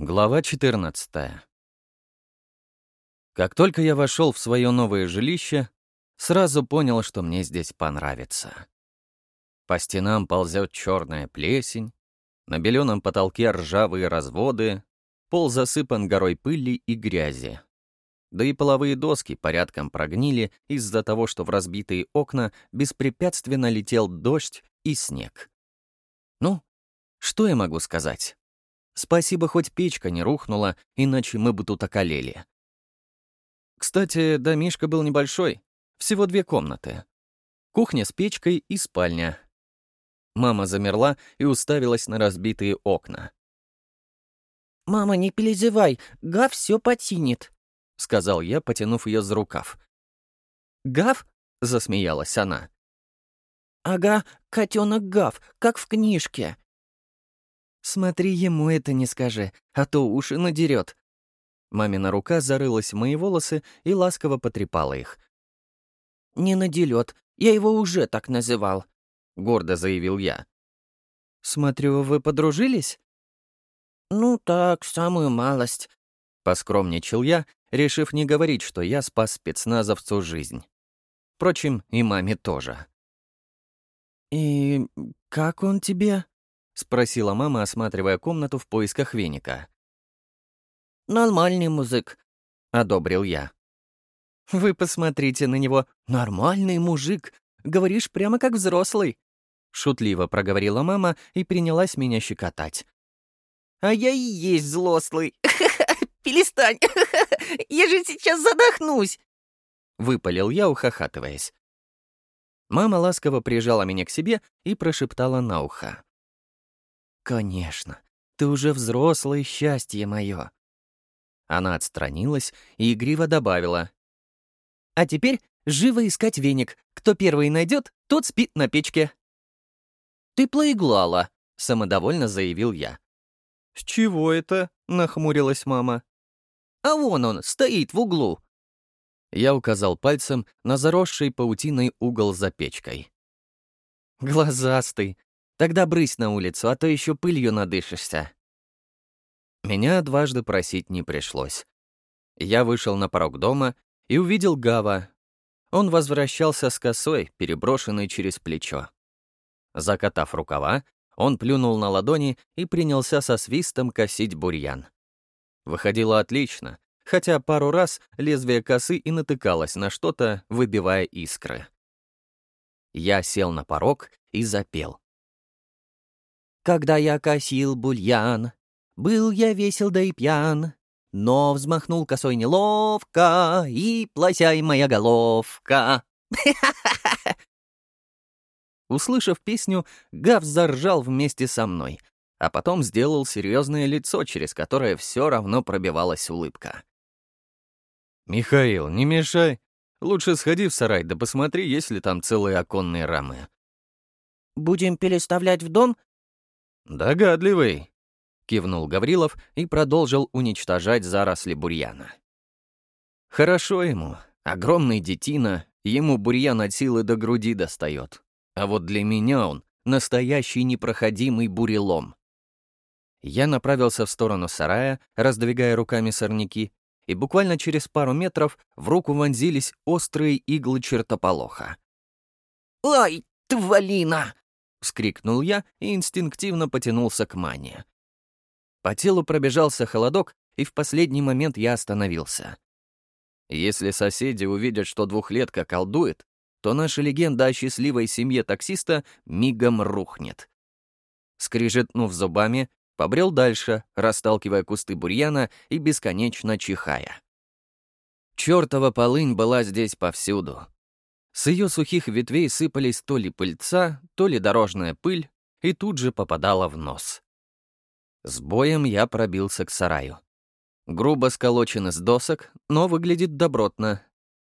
Глава 14 Как только я вошел в свое новое жилище, сразу понял, что мне здесь понравится. По стенам ползет черная плесень, на беленом потолке ржавые разводы, пол засыпан горой пыли и грязи. Да и половые доски порядком прогнили из-за того, что в разбитые окна беспрепятственно летел дождь и снег. Ну, что я могу сказать? Спасибо, хоть печка не рухнула, иначе мы бы тут околели. Кстати, домишка был небольшой, всего две комнаты. Кухня с печкой и спальня. Мама замерла и уставилась на разбитые окна. «Мама, не переживай, Гав все потинет», — сказал я, потянув ее за рукав. «Гав?» — засмеялась она. «Ага, котенок Гав, как в книжке», «Смотри, ему это не скажи, а то уши надерет». Мамина рука зарылась в мои волосы и ласково потрепала их. «Не наделет, я его уже так называл», — гордо заявил я. «Смотрю, вы подружились?» «Ну так, самую малость», — поскромничал я, решив не говорить, что я спас спецназовцу жизнь. Впрочем, и маме тоже. «И как он тебе?» — спросила мама, осматривая комнату в поисках веника. «Нормальный музык», — одобрил я. «Вы посмотрите на него. Нормальный мужик. Говоришь прямо как взрослый», — шутливо проговорила мама и принялась меня щекотать. «А я и есть взрослый. Перестань. Я же сейчас задохнусь!» Выпалил я, ухахатываясь. Мама ласково прижала меня к себе и прошептала на ухо. «Конечно, ты уже взрослое счастье мое». Она отстранилась и игриво добавила. «А теперь живо искать веник. Кто первый найдет, тот спит на печке». «Ты плоеглала», — самодовольно заявил я. «С чего это?» — нахмурилась мама. «А вон он, стоит в углу». Я указал пальцем на заросший паутиной угол за печкой. «Глазастый», Тогда брысь на улицу, а то еще пылью надышишься». Меня дважды просить не пришлось. Я вышел на порог дома и увидел Гава. Он возвращался с косой, переброшенной через плечо. Закатав рукава, он плюнул на ладони и принялся со свистом косить бурьян. Выходило отлично, хотя пару раз лезвие косы и натыкалось на что-то, выбивая искры. Я сел на порог и запел. Когда я косил бульян, был я весел да и пьян, но взмахнул косой неловко, и плосяй моя головка. Услышав песню, Гав заржал вместе со мной, а потом сделал серьезное лицо, через которое все равно пробивалась улыбка. «Михаил, не мешай. Лучше сходи в сарай, да посмотри, есть ли там целые оконные рамы». «Будем переставлять в дом «Догадливый», — кивнул Гаврилов и продолжил уничтожать заросли бурьяна. «Хорошо ему. Огромный детина, ему бурьян от силы до груди достает. А вот для меня он — настоящий непроходимый бурелом». Я направился в сторону сарая, раздвигая руками сорняки, и буквально через пару метров в руку вонзились острые иглы чертополоха. «Ай, твалина!» — вскрикнул я и инстинктивно потянулся к мане. По телу пробежался холодок, и в последний момент я остановился. Если соседи увидят, что двухлетка колдует, то наша легенда о счастливой семье таксиста мигом рухнет. Скрижетнув зубами, побрел дальше, расталкивая кусты бурьяна и бесконечно чихая. Чёртова полынь была здесь повсюду. С ее сухих ветвей сыпались то ли пыльца, то ли дорожная пыль, и тут же попадала в нос. С боем я пробился к сараю. Грубо сколочен из досок, но выглядит добротно.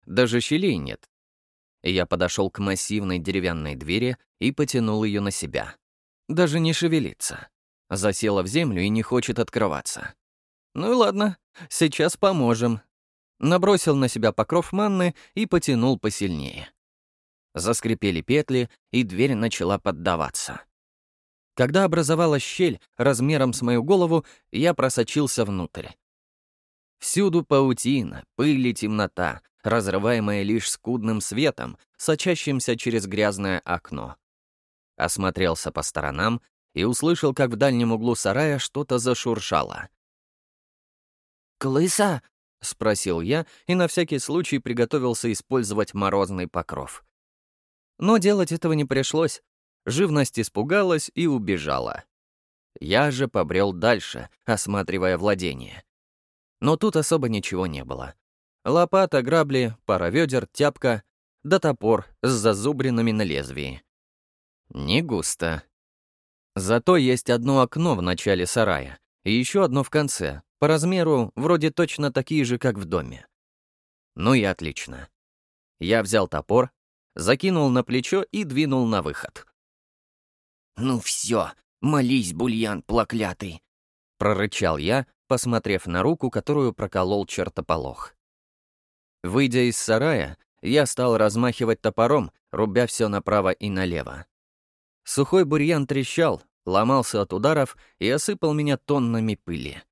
Даже щелей нет. Я подошел к массивной деревянной двери и потянул ее на себя. Даже не шевелится. Засела в землю и не хочет открываться. Ну и ладно, сейчас поможем, набросил на себя покров манны и потянул посильнее. Заскрипели петли, и дверь начала поддаваться. Когда образовалась щель размером с мою голову, я просочился внутрь. Всюду паутина, пыль и темнота, разрываемая лишь скудным светом, сочащимся через грязное окно. Осмотрелся по сторонам и услышал, как в дальнем углу сарая что-то зашуршало. «Клыса?» — спросил я и на всякий случай приготовился использовать морозный покров. Но делать этого не пришлось. Живность испугалась и убежала. Я же побрел дальше, осматривая владение. Но тут особо ничего не было. Лопата, грабли, пара ведер, тяпка, да топор с зазубринами на лезвии. Не густо. Зато есть одно окно в начале сарая и еще одно в конце, по размеру вроде точно такие же, как в доме. Ну и отлично. Я взял топор, закинул на плечо и двинул на выход. «Ну все, молись, бульян проклятый!» — прорычал я, посмотрев на руку, которую проколол чертополох. Выйдя из сарая, я стал размахивать топором, рубя все направо и налево. Сухой бурьян трещал, ломался от ударов и осыпал меня тоннами пыли.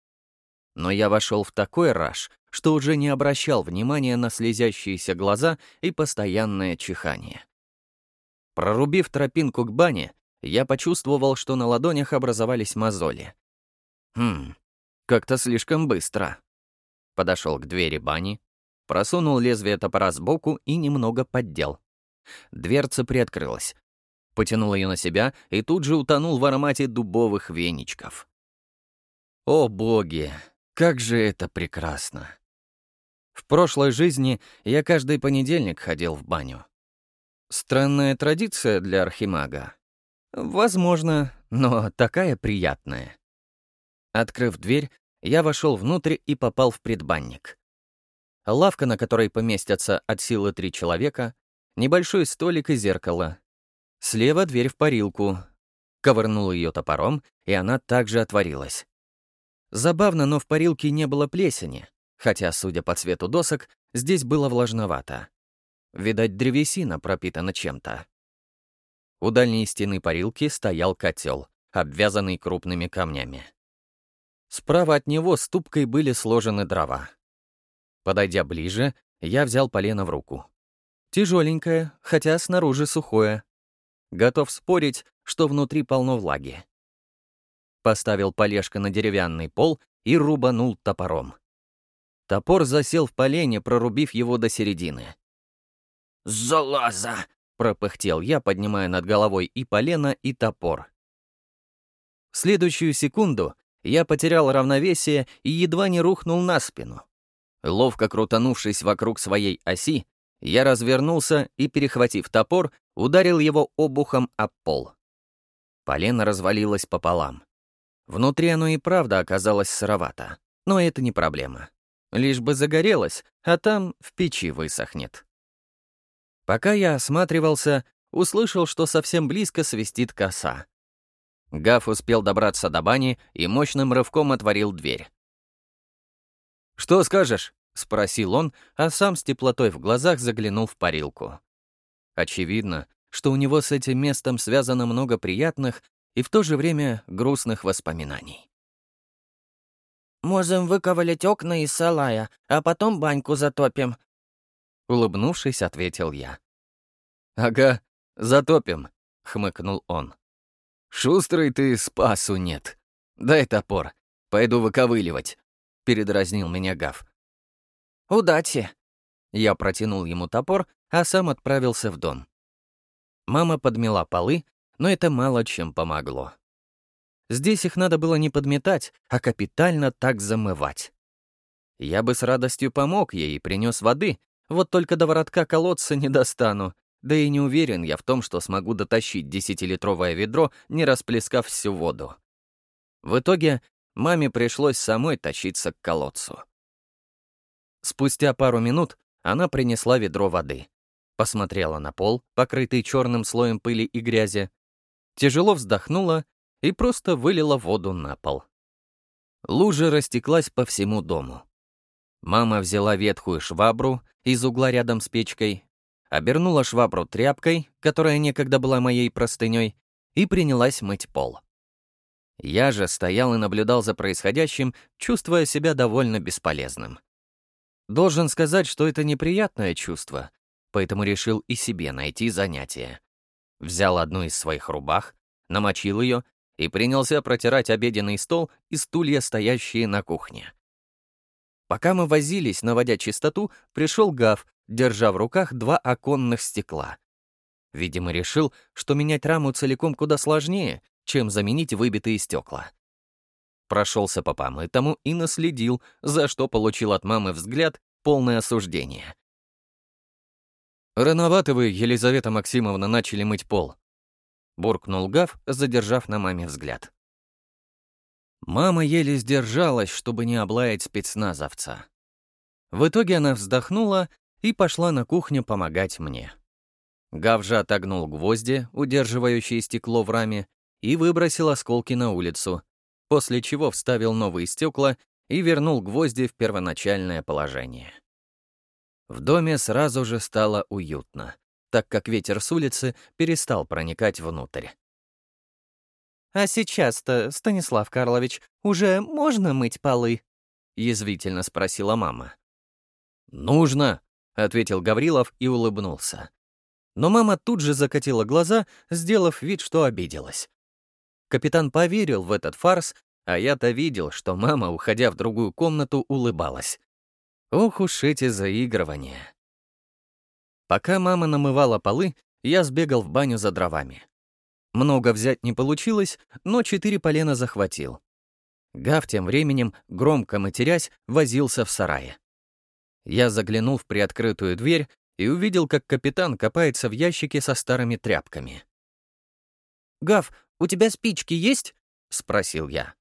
Но я вошел в такой раж, что уже не обращал внимания на слезящиеся глаза и постоянное чихание. Прорубив тропинку к бане, я почувствовал, что на ладонях образовались мозоли. Хм, как-то слишком быстро. Подошел к двери бани, просунул лезвие топора сбоку и немного поддел. Дверца приоткрылась. Потянул ее на себя и тут же утонул в аромате дубовых веничков. О боги, как же это прекрасно! В прошлой жизни я каждый понедельник ходил в баню. Странная традиция для архимага. Возможно, но такая приятная. Открыв дверь, я вошел внутрь и попал в предбанник. Лавка, на которой поместятся от силы три человека, небольшой столик и зеркало. Слева дверь в парилку. Ковырнул ее топором, и она также отворилась. Забавно, но в парилке не было плесени, хотя, судя по цвету досок, здесь было влажновато. Видать, древесина пропитана чем-то. У дальней стены парилки стоял котел, обвязанный крупными камнями. Справа от него ступкой были сложены дрова. Подойдя ближе, я взял полено в руку. Тяжеленькое, хотя снаружи сухое. Готов спорить, что внутри полно влаги. Поставил полежка на деревянный пол и рубанул топором. Топор засел в полене, прорубив его до середины. «Залаза!» — пропыхтел я, поднимая над головой и полено, и топор. В следующую секунду я потерял равновесие и едва не рухнул на спину. Ловко крутанувшись вокруг своей оси, я развернулся и, перехватив топор, ударил его обухом об пол. Полено развалилось пополам. Внутри оно и правда оказалось сыровато, но это не проблема. Лишь бы загорелось, а там в печи высохнет. Пока я осматривался, услышал, что совсем близко свистит коса. Гаф успел добраться до бани и мощным рывком отворил дверь. «Что скажешь?» — спросил он, а сам с теплотой в глазах заглянул в парилку. Очевидно, что у него с этим местом связано много приятных и в то же время грустных воспоминаний. «Можем выковылять окна из салая, а потом баньку затопим», — улыбнувшись, ответил я. «Ага, затопим», — хмыкнул он. «Шустрый ты, спасу нет. Дай топор, пойду выковыливать», — передразнил меня Гав. «Удачи!» Я протянул ему топор, а сам отправился в дом. Мама подмела полы, но это мало чем помогло. Здесь их надо было не подметать, а капитально так замывать. Я бы с радостью помог ей и принес воды, вот только до воротка колодца не достану, да и не уверен я в том, что смогу дотащить десятилитровое ведро, не расплескав всю воду. В итоге маме пришлось самой тащиться к колодцу. Спустя пару минут она принесла ведро воды, посмотрела на пол, покрытый черным слоем пыли и грязи, тяжело вздохнула и просто вылила воду на пол. Лужа растеклась по всему дому. Мама взяла ветхую швабру из угла рядом с печкой обернула швабру тряпкой, которая некогда была моей простыней, и принялась мыть пол. Я же стоял и наблюдал за происходящим, чувствуя себя довольно бесполезным. Должен сказать, что это неприятное чувство, поэтому решил и себе найти занятие. Взял одну из своих рубах, намочил ее и принялся протирать обеденный стол и стулья, стоящие на кухне. Пока мы возились, наводя чистоту, пришел Гав, держа в руках два оконных стекла. Видимо, решил, что менять раму целиком куда сложнее, чем заменить выбитые стекла. Прошелся по помытому и наследил, за что получил от мамы взгляд, полное осуждение. «Рановато вы, Елизавета Максимовна, начали мыть пол», — буркнул Гав, задержав на маме взгляд. Мама еле сдержалась, чтобы не облаять спецназовца. В итоге она вздохнула и пошла на кухню помогать мне. Гав же отогнул гвозди, удерживающие стекло в раме, и выбросил осколки на улицу, после чего вставил новые стекла и вернул гвозди в первоначальное положение. В доме сразу же стало уютно, так как ветер с улицы перестал проникать внутрь. «А сейчас-то, Станислав Карлович, уже можно мыть полы?» — язвительно спросила мама. «Нужно», — ответил Гаврилов и улыбнулся. Но мама тут же закатила глаза, сделав вид, что обиделась. Капитан поверил в этот фарс, а я-то видел, что мама, уходя в другую комнату, улыбалась. Ох уж эти заигрывания. Пока мама намывала полы, я сбегал в баню за дровами. Много взять не получилось, но четыре полена захватил. Гав тем временем, громко матерясь, возился в сарае. Я заглянул в приоткрытую дверь и увидел, как капитан копается в ящике со старыми тряпками. «Гав, у тебя спички есть?» — спросил я.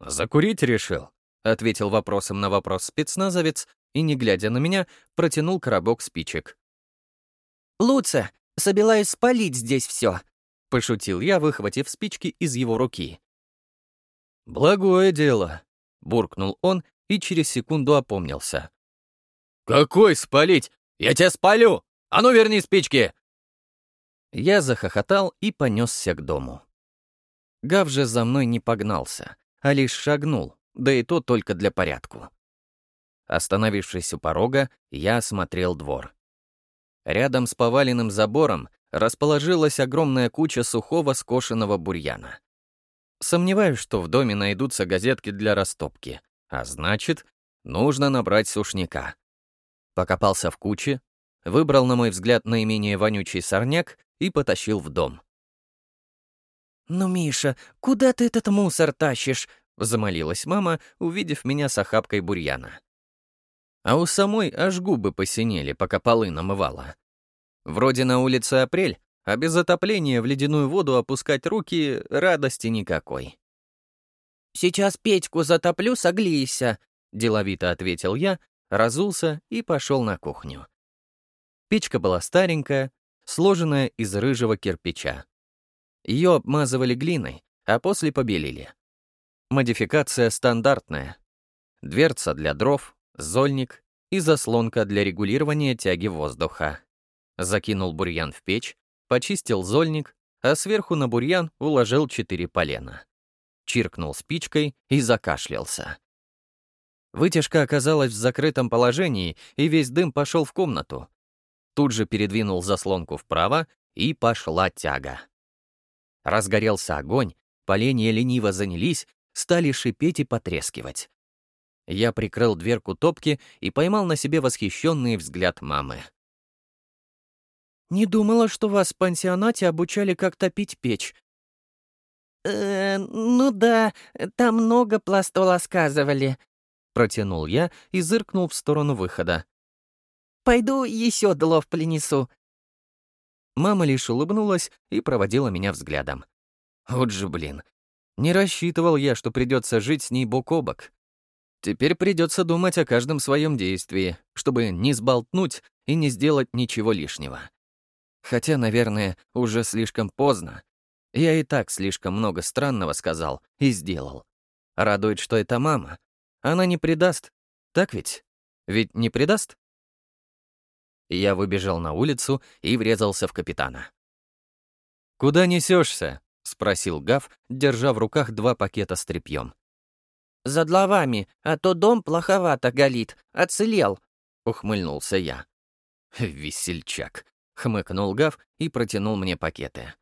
«Закурить решил», — ответил вопросом на вопрос спецназовец и, не глядя на меня, протянул коробок спичек. «Луца, собираюсь спалить здесь все», — пошутил я, выхватив спички из его руки. «Благое дело», — буркнул он и через секунду опомнился. «Какой спалить? Я тебя спалю! А ну верни спички!» Я захохотал и понесся к дому. Гав же за мной не погнался, а лишь шагнул, да и то только для порядку. Остановившись у порога, я осмотрел двор. Рядом с поваленным забором расположилась огромная куча сухого скошенного бурьяна. Сомневаюсь, что в доме найдутся газетки для растопки, а значит, нужно набрать сушняка. Покопался в куче, выбрал, на мой взгляд, наименее вонючий сорняк и потащил в дом. «Ну, Миша, куда ты этот мусор тащишь?» — замолилась мама, увидев меня с охапкой бурьяна. А у самой аж губы посинели, пока полы намывала. Вроде на улице апрель, а без отопления в ледяную воду опускать руки радости никакой. «Сейчас Петьку затоплю, согрейся», — деловито ответил я, разулся и пошел на кухню. Печка была старенькая, сложенная из рыжего кирпича. Ее обмазывали глиной, а после побелили. Модификация стандартная. Дверца для дров, зольник и заслонка для регулирования тяги воздуха. Закинул бурьян в печь, почистил зольник, а сверху на бурьян уложил четыре полена. Чиркнул спичкой и закашлялся. Вытяжка оказалась в закрытом положении, и весь дым пошел в комнату, тут же передвинул заслонку вправо, и пошла тяга. Разгорелся огонь, поленья лениво занялись, стали шипеть и потрескивать. Я прикрыл дверку топки и поймал на себе восхищенный взгляд мамы. «Не думала, что вас в пансионате обучали, как топить печь». «Э, ну да, там много пластола сказывали», — протянул я и зыркнул в сторону выхода. Пойду еще длов принесу». Мама лишь улыбнулась и проводила меня взглядом. Вот же блин. Не рассчитывал я, что придется жить с ней бок о бок. Теперь придется думать о каждом своем действии, чтобы не сболтнуть и не сделать ничего лишнего. Хотя, наверное, уже слишком поздно. Я и так слишком много странного сказал и сделал. Радует, что это мама. Она не предаст. Так ведь? Ведь не предаст? Я выбежал на улицу и врезался в капитана. «Куда несешься? Спросил Гав, держа в руках два пакета с тряпьем. «За дловами, а то дом плоховато галит, оцелел», — ухмыльнулся я. «Весельчак», — хмыкнул Гав и протянул мне пакеты.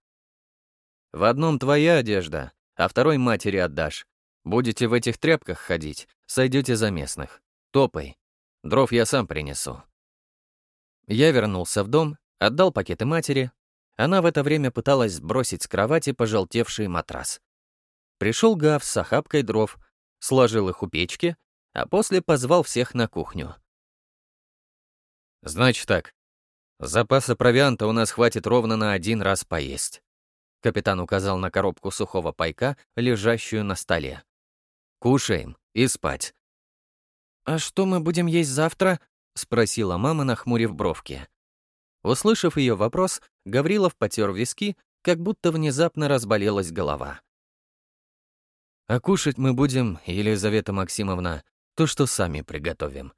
«В одном твоя одежда, а второй матери отдашь. Будете в этих тряпках ходить, сойдете за местных. Топай. Дров я сам принесу». Я вернулся в дом, отдал пакеты матери. Она в это время пыталась сбросить с кровати пожелтевший матрас. Пришел Гав с охапкой дров, сложил их у печки, а после позвал всех на кухню. «Значит так, запаса провианта у нас хватит ровно на один раз поесть». Капитан указал на коробку сухого пайка, лежащую на столе. «Кушаем и спать». «А что мы будем есть завтра?» — спросила мама, нахмурив бровки. Услышав ее вопрос, Гаврилов потер виски, как будто внезапно разболелась голова. «А кушать мы будем, Елизавета Максимовна, то, что сами приготовим.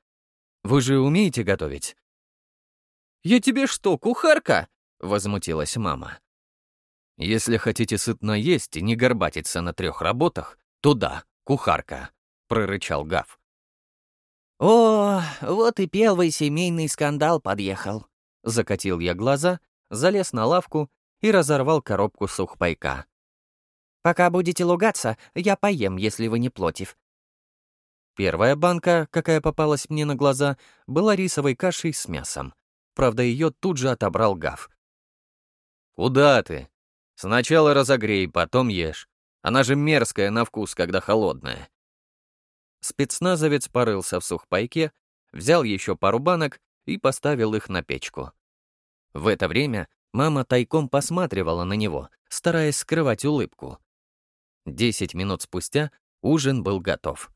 Вы же умеете готовить?» «Я тебе что, кухарка?» — возмутилась мама. «Если хотите сытно есть и не горбатиться на трех работах, то да, кухарка», — прорычал Гав. «О, вот и первый семейный скандал подъехал», — закатил я глаза, залез на лавку и разорвал коробку сухпайка. «Пока будете лугаться, я поем, если вы не плотив. Первая банка, какая попалась мне на глаза, была рисовой кашей с мясом. Правда, ее тут же отобрал Гав. «Куда ты? Сначала разогрей, потом ешь. Она же мерзкая на вкус, когда холодная». Спецназовец порылся в сухпайке, взял еще пару банок и поставил их на печку. В это время мама тайком посматривала на него, стараясь скрывать улыбку. Десять минут спустя ужин был готов.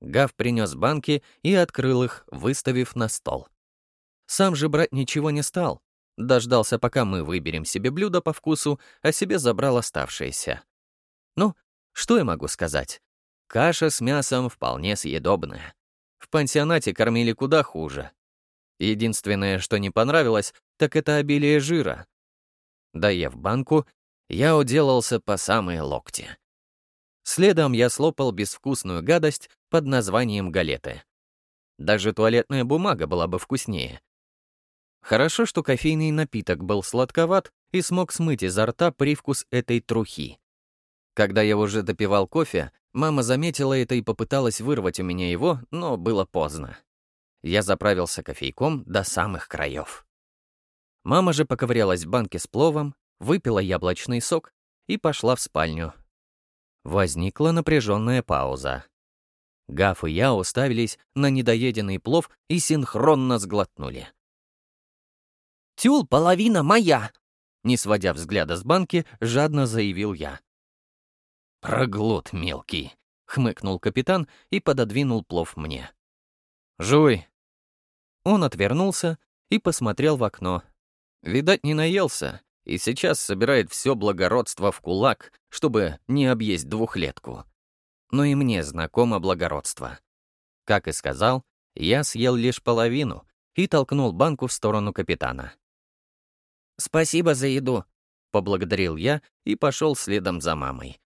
Гав принес банки и открыл их, выставив на стол. Сам же брать ничего не стал. Дождался, пока мы выберем себе блюдо по вкусу, а себе забрал оставшееся. Ну, что я могу сказать? Каша с мясом вполне съедобная. В пансионате кормили куда хуже. Единственное, что не понравилось, так это обилие жира. Доев банку, я уделался по самые локти. Следом я слопал безвкусную гадость под названием галеты. Даже туалетная бумага была бы вкуснее. Хорошо, что кофейный напиток был сладковат и смог смыть изо рта привкус этой трухи. Когда я уже допивал кофе, Мама заметила это и попыталась вырвать у меня его, но было поздно. Я заправился кофейком до самых краев. Мама же поковырялась в банке с пловом, выпила яблочный сок и пошла в спальню. Возникла напряженная пауза. Гаф и я уставились на недоеденный плов и синхронно сглотнули. «Тюл, половина моя!» Не сводя взгляда с банки, жадно заявил я. «Проглот мелкий», — хмыкнул капитан и пододвинул плов мне. «Жуй». Он отвернулся и посмотрел в окно. Видать, не наелся, и сейчас собирает все благородство в кулак, чтобы не объесть двухлетку. Но и мне знакомо благородство. Как и сказал, я съел лишь половину и толкнул банку в сторону капитана. «Спасибо за еду», — поблагодарил я и пошел следом за мамой.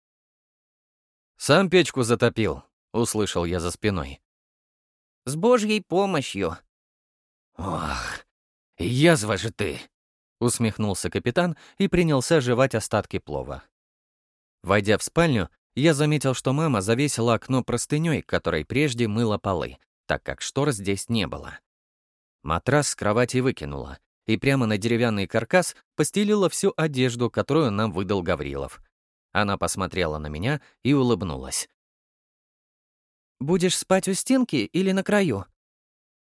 «Сам печку затопил», — услышал я за спиной. «С божьей помощью». «Ох, язва же ты!» — усмехнулся капитан и принялся жевать остатки плова. Войдя в спальню, я заметил, что мама завесила окно простыней, которой прежде мыла полы, так как штор здесь не было. Матрас с кровати выкинула, и прямо на деревянный каркас постелила всю одежду, которую нам выдал Гаврилов. Она посмотрела на меня и улыбнулась. «Будешь спать у стенки или на краю?»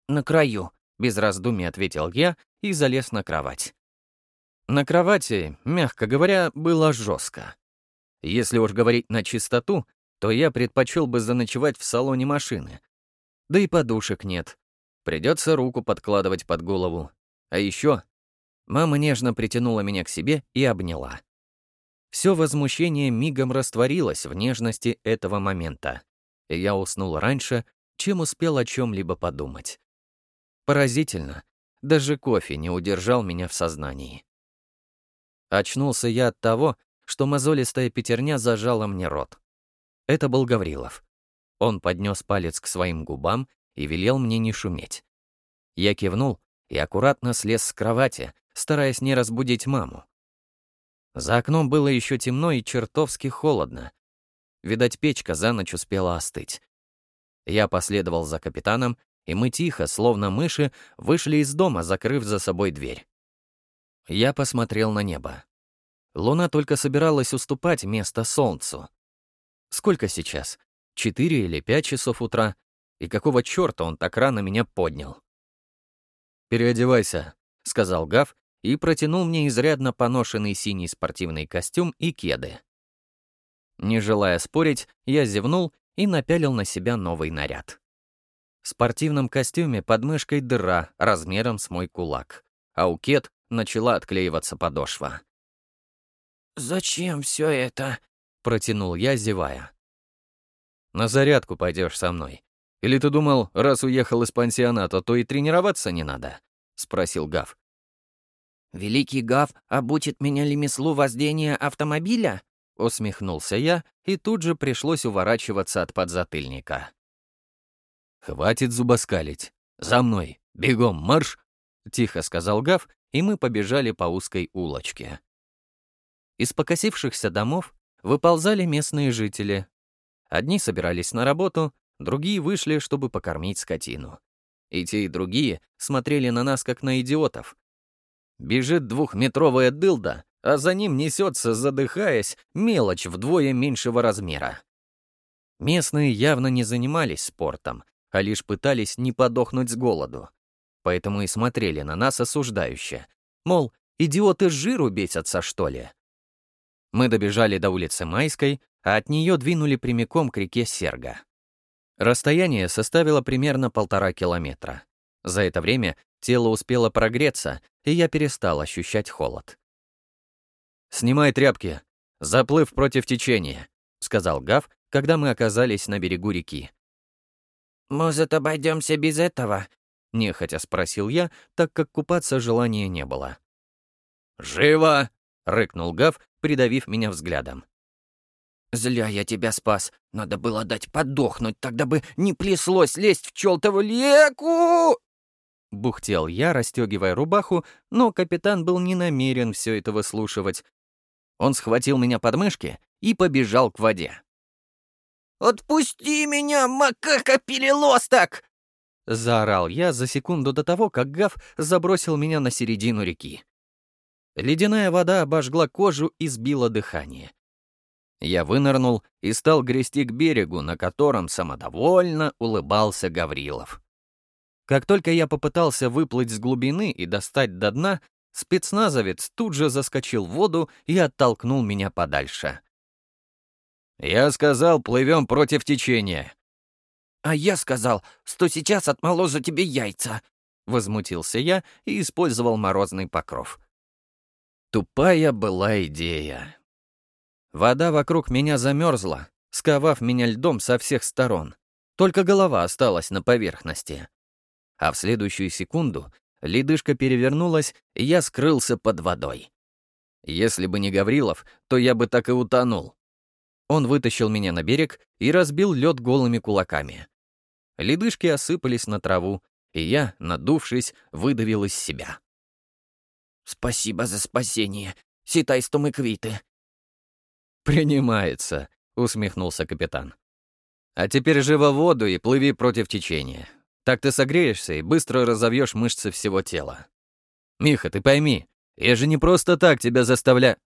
«На краю», — без раздумий ответил я и залез на кровать. На кровати, мягко говоря, было жестко. Если уж говорить на чистоту, то я предпочел бы заночевать в салоне машины. Да и подушек нет. Придется руку подкладывать под голову. А еще мама нежно притянула меня к себе и обняла. Все возмущение мигом растворилось в нежности этого момента, я уснул раньше, чем успел о чем-либо подумать. Поразительно, даже кофе не удержал меня в сознании. Очнулся я от того, что мозолистая пятерня зажала мне рот. Это был Гаврилов. Он поднес палец к своим губам и велел мне не шуметь. Я кивнул и аккуратно слез с кровати, стараясь не разбудить маму. За окном было еще темно и чертовски холодно. Видать, печка за ночь успела остыть. Я последовал за капитаном, и мы тихо, словно мыши, вышли из дома, закрыв за собой дверь. Я посмотрел на небо. Луна только собиралась уступать место солнцу. Сколько сейчас? Четыре или пять часов утра? И какого черта он так рано меня поднял? «Переодевайся», — сказал Гав и протянул мне изрядно поношенный синий спортивный костюм и кеды. Не желая спорить, я зевнул и напялил на себя новый наряд. В спортивном костюме под мышкой дыра размером с мой кулак, а у кед начала отклеиваться подошва. «Зачем все это?» — протянул я, зевая. «На зарядку пойдешь со мной. Или ты думал, раз уехал из пансионата, то и тренироваться не надо?» — спросил Гав. «Великий Гав обучит меня лемеслу воздения автомобиля?» — усмехнулся я, и тут же пришлось уворачиваться от подзатыльника. «Хватит зубоскалить. За мной. Бегом, марш!» — тихо сказал Гав, и мы побежали по узкой улочке. Из покосившихся домов выползали местные жители. Одни собирались на работу, другие вышли, чтобы покормить скотину. И те, и другие смотрели на нас, как на идиотов, Бежит двухметровая дылда, а за ним несется, задыхаясь, мелочь вдвое меньшего размера. Местные явно не занимались спортом, а лишь пытались не подохнуть с голоду. Поэтому и смотрели на нас осуждающе. Мол, идиоты жиру бесятся, что ли? Мы добежали до улицы Майской, а от нее двинули прямиком к реке Серга. Расстояние составило примерно полтора километра. За это время тело успело прогреться, и я перестал ощущать холод. «Снимай тряпки. Заплыв против течения», — сказал Гав, когда мы оказались на берегу реки. «Может, обойдемся без этого?» — нехотя спросил я, так как купаться желания не было. «Живо!» — рыкнул Гав, придавив меня взглядом. «Зля я тебя спас. Надо было дать подохнуть, тогда бы не плеслось лезть в чёлтову леку!» Бухтел я, расстегивая рубаху, но капитан был не намерен все это выслушивать. Он схватил меня под мышки и побежал к воде. «Отпусти меня, макака-перелосток!» Заорал я за секунду до того, как Гав забросил меня на середину реки. Ледяная вода обожгла кожу и сбила дыхание. Я вынырнул и стал грести к берегу, на котором самодовольно улыбался Гаврилов. Как только я попытался выплыть с глубины и достать до дна, спецназовец тут же заскочил в воду и оттолкнул меня подальше. «Я сказал, плывем против течения». «А я сказал, что сейчас отмолозу тебе яйца», — возмутился я и использовал морозный покров. Тупая была идея. Вода вокруг меня замерзла, сковав меня льдом со всех сторон. Только голова осталась на поверхности а в следующую секунду ледышка перевернулась, и я скрылся под водой. Если бы не Гаврилов, то я бы так и утонул. Он вытащил меня на берег и разбил лед голыми кулаками. Ледышки осыпались на траву, и я, надувшись, выдавил из себя. «Спасибо за спасение. Ситай, что квиты». «Принимается», — усмехнулся капитан. «А теперь живо в воду и плыви против течения. Так ты согреешься и быстро разовьешь мышцы всего тела. Миха, ты пойми, я же не просто так тебя заставляю.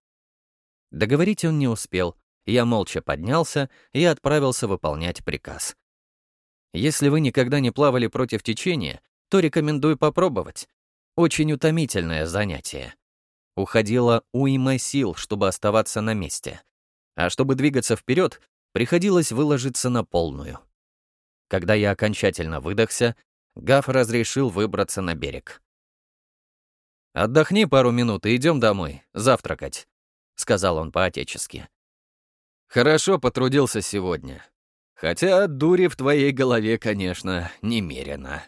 Договорить он не успел. Я молча поднялся и отправился выполнять приказ. Если вы никогда не плавали против течения, то рекомендую попробовать. Очень утомительное занятие. Уходило уйма сил, чтобы оставаться на месте. А чтобы двигаться вперед, приходилось выложиться на полную. Когда я окончательно выдохся, Гаф разрешил выбраться на берег. «Отдохни пару минут и идем домой, завтракать», — сказал он по-отечески. «Хорошо потрудился сегодня. Хотя дури в твоей голове, конечно, немерено».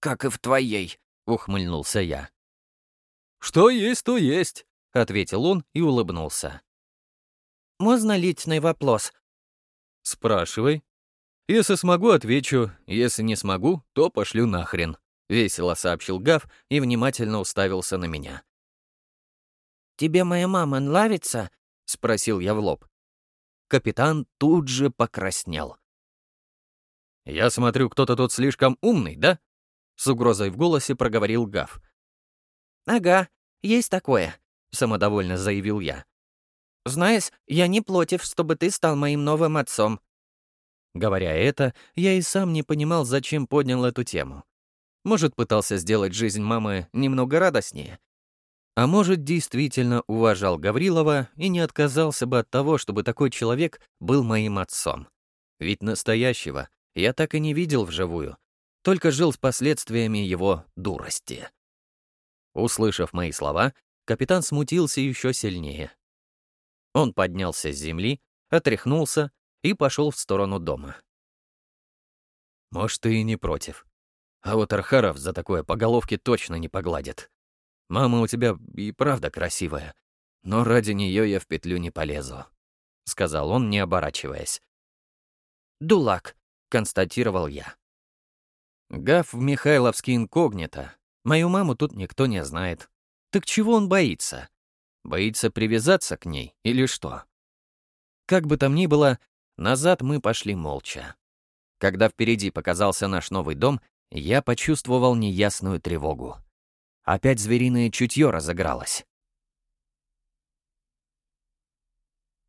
«Как и в твоей», — ухмыльнулся я. «Что есть, то есть», — ответил он и улыбнулся. можно личный вопрос?» «Спрашивай. Если смогу, отвечу. Если не смогу, то пошлю нахрен», — весело сообщил Гав и внимательно уставился на меня. «Тебе моя мама нравится?» — спросил я в лоб. Капитан тут же покраснел. «Я смотрю, кто-то тут слишком умный, да?» С угрозой в голосе проговорил Гав. «Ага, есть такое», — самодовольно заявил я. «Знаешь, я не против, чтобы ты стал моим новым отцом». Говоря это, я и сам не понимал, зачем поднял эту тему. Может, пытался сделать жизнь мамы немного радостнее. А может, действительно уважал Гаврилова и не отказался бы от того, чтобы такой человек был моим отцом. Ведь настоящего я так и не видел вживую, только жил с последствиями его дурости. Услышав мои слова, капитан смутился еще сильнее. Он поднялся с земли, отряхнулся и пошел в сторону дома. Может, ты и не против. А вот Архаров за такое по головке точно не погладит. Мама у тебя и правда красивая, но ради нее я в петлю не полезу», — сказал он, не оборачиваясь. «Дулак», — констатировал я. Гав в Михайловский инкогнито. Мою маму тут никто не знает. Так чего он боится? Боится привязаться к ней или что? Как бы там ни было, назад мы пошли молча. Когда впереди показался наш новый дом, я почувствовал неясную тревогу. Опять звериное чутье разыгралось.